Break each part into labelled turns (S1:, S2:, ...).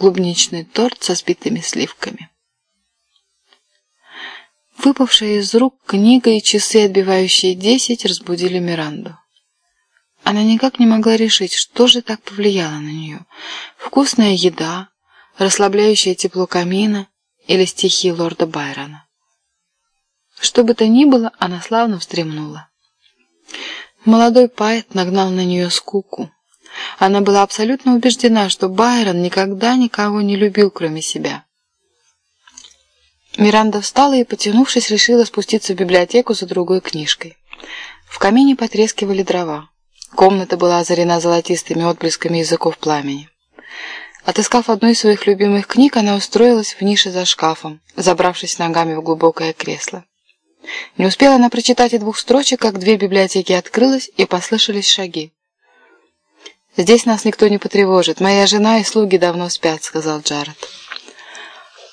S1: клубничный торт со сбитыми сливками. Выпавшая из рук книга и часы, отбивающие десять, разбудили Миранду. Она никак не могла решить, что же так повлияло на нее. Вкусная еда, расслабляющее тепло камина или стихи лорда Байрона. Что бы то ни было, она славно встремнула. Молодой поэт нагнал на нее скуку. Она была абсолютно убеждена, что Байрон никогда никого не любил, кроме себя. Миранда встала и, потянувшись, решила спуститься в библиотеку за другой книжкой. В камине потрескивали дрова. Комната была озарена золотистыми отблесками языков пламени. Отыскав одну из своих любимых книг, она устроилась в нише за шкафом, забравшись ногами в глубокое кресло. Не успела она прочитать и двух строчек, как дверь библиотеки открылась, и послышались шаги. «Здесь нас никто не потревожит. Моя жена и слуги давно спят», — сказал Джаред.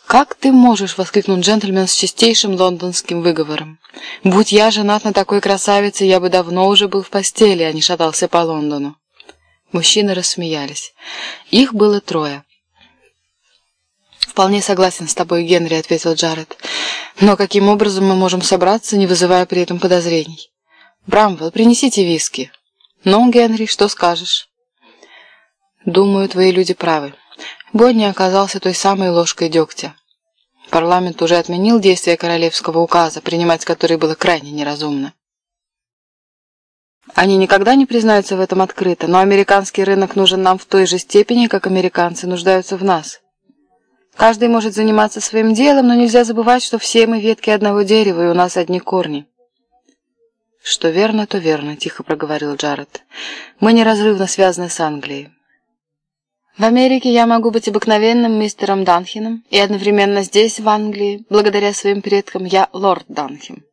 S1: «Как ты можешь?» — воскликнул джентльмен с чистейшим лондонским выговором. «Будь я женат на такой красавице, я бы давно уже был в постели, а не шатался по Лондону». Мужчины рассмеялись. Их было трое. «Вполне согласен с тобой, Генри», — ответил Джаред. «Но каким образом мы можем собраться, не вызывая при этом подозрений?» «Брамвелл, принесите виски». «Ну, Генри, что скажешь?» «Думаю, твои люди правы. Бонни оказался той самой ложкой дегтя. Парламент уже отменил действие королевского указа, принимать который было крайне неразумно. Они никогда не признаются в этом открыто, но американский рынок нужен нам в той же степени, как американцы нуждаются в нас. Каждый может заниматься своим делом, но нельзя забывать, что все мы ветки одного дерева, и у нас одни корни. «Что верно, то верно», — тихо проговорил Джаред. «Мы неразрывно связаны с Англией. В Америке я могу быть обыкновенным мистером Данхином, и одновременно здесь, в Англии, благодаря своим предкам, я лорд Данхим.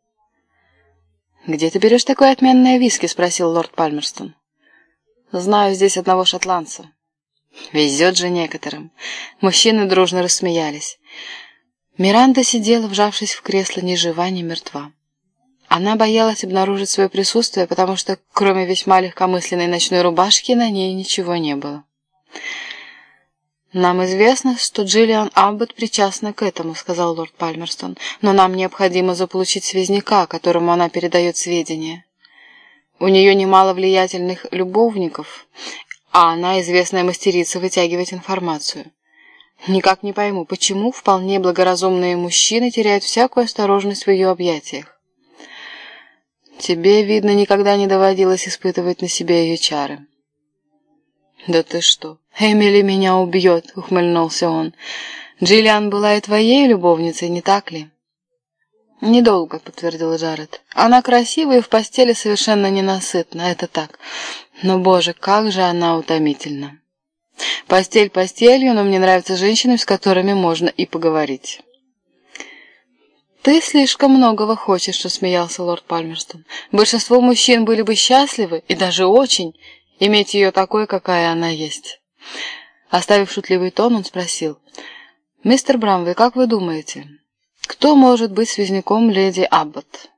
S1: «Где ты берешь такое отменное виски?» — спросил лорд Пальмерстон. «Знаю здесь одного шотландца». «Везет же некоторым». Мужчины дружно рассмеялись. Миранда сидела, вжавшись в кресло, ни жива, ни мертва. Она боялась обнаружить свое присутствие, потому что, кроме весьма легкомысленной ночной рубашки, на ней ничего не было. «Нам известно, что Джиллиан Аббот причастна к этому», — сказал лорд Пальмерстон, «но нам необходимо заполучить связняка, которому она передает сведения. У нее немало влиятельных любовников, а она известная мастерица вытягивать информацию. Никак не пойму, почему вполне благоразумные мужчины теряют всякую осторожность в ее объятиях. Тебе, видно, никогда не доводилось испытывать на себе ее чары». «Да ты что, Эмили меня убьет», — ухмыльнулся он. «Джиллиан была и твоей любовницей, не так ли?» «Недолго», — подтвердил Джаред. «Она красивая и в постели совершенно ненасытна, это так. Но, боже, как же она утомительна!» «Постель постелью, но мне нравятся женщины, с которыми можно и поговорить». «Ты слишком многого хочешь», — рассмеялся лорд Пальмерстон. «Большинство мужчин были бы счастливы, и даже очень, иметь ее такой, какая она есть. Оставив шутливый тон, он спросил, «Мистер Брамвей, как вы думаете, кто может быть связняком леди Аббот?»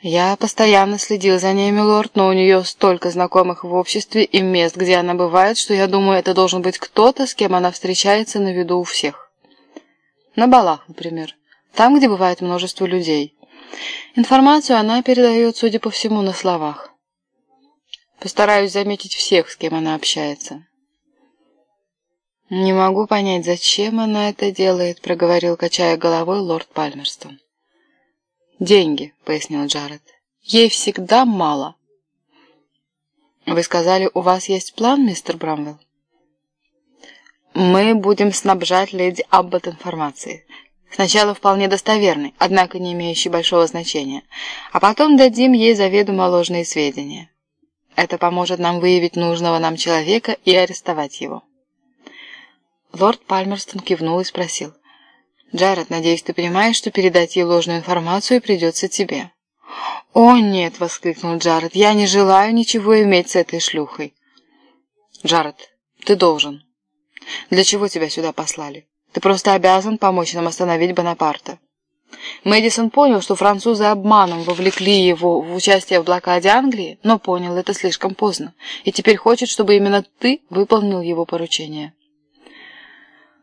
S1: «Я постоянно следил за ней, милорд, но у нее столько знакомых в обществе и мест, где она бывает, что я думаю, это должен быть кто-то, с кем она встречается на виду у всех. На балах, например, там, где бывает множество людей. Информацию она передает, судя по всему, на словах. Постараюсь заметить всех, с кем она общается. «Не могу понять, зачем она это делает», — проговорил, качая головой лорд Пальмерстон. «Деньги», — пояснил Джаред. «Ей всегда мало». «Вы сказали, у вас есть план, мистер Брамвелл?» «Мы будем снабжать леди Аббот информацией. Сначала вполне достоверной, однако не имеющей большого значения, а потом дадим ей заведомо ложные сведения». Это поможет нам выявить нужного нам человека и арестовать его. Лорд Пальмерстон кивнул и спросил. «Джаред, надеюсь, ты понимаешь, что передать ей ложную информацию придется тебе?» «О, нет!» — воскликнул Джаред. «Я не желаю ничего иметь с этой шлюхой». «Джаред, ты должен. Для чего тебя сюда послали? Ты просто обязан помочь нам остановить Бонапарта». Мэдисон понял, что французы обманом вовлекли его в участие в блокаде Англии, но понял это слишком поздно, и теперь хочет, чтобы именно ты выполнил его поручение.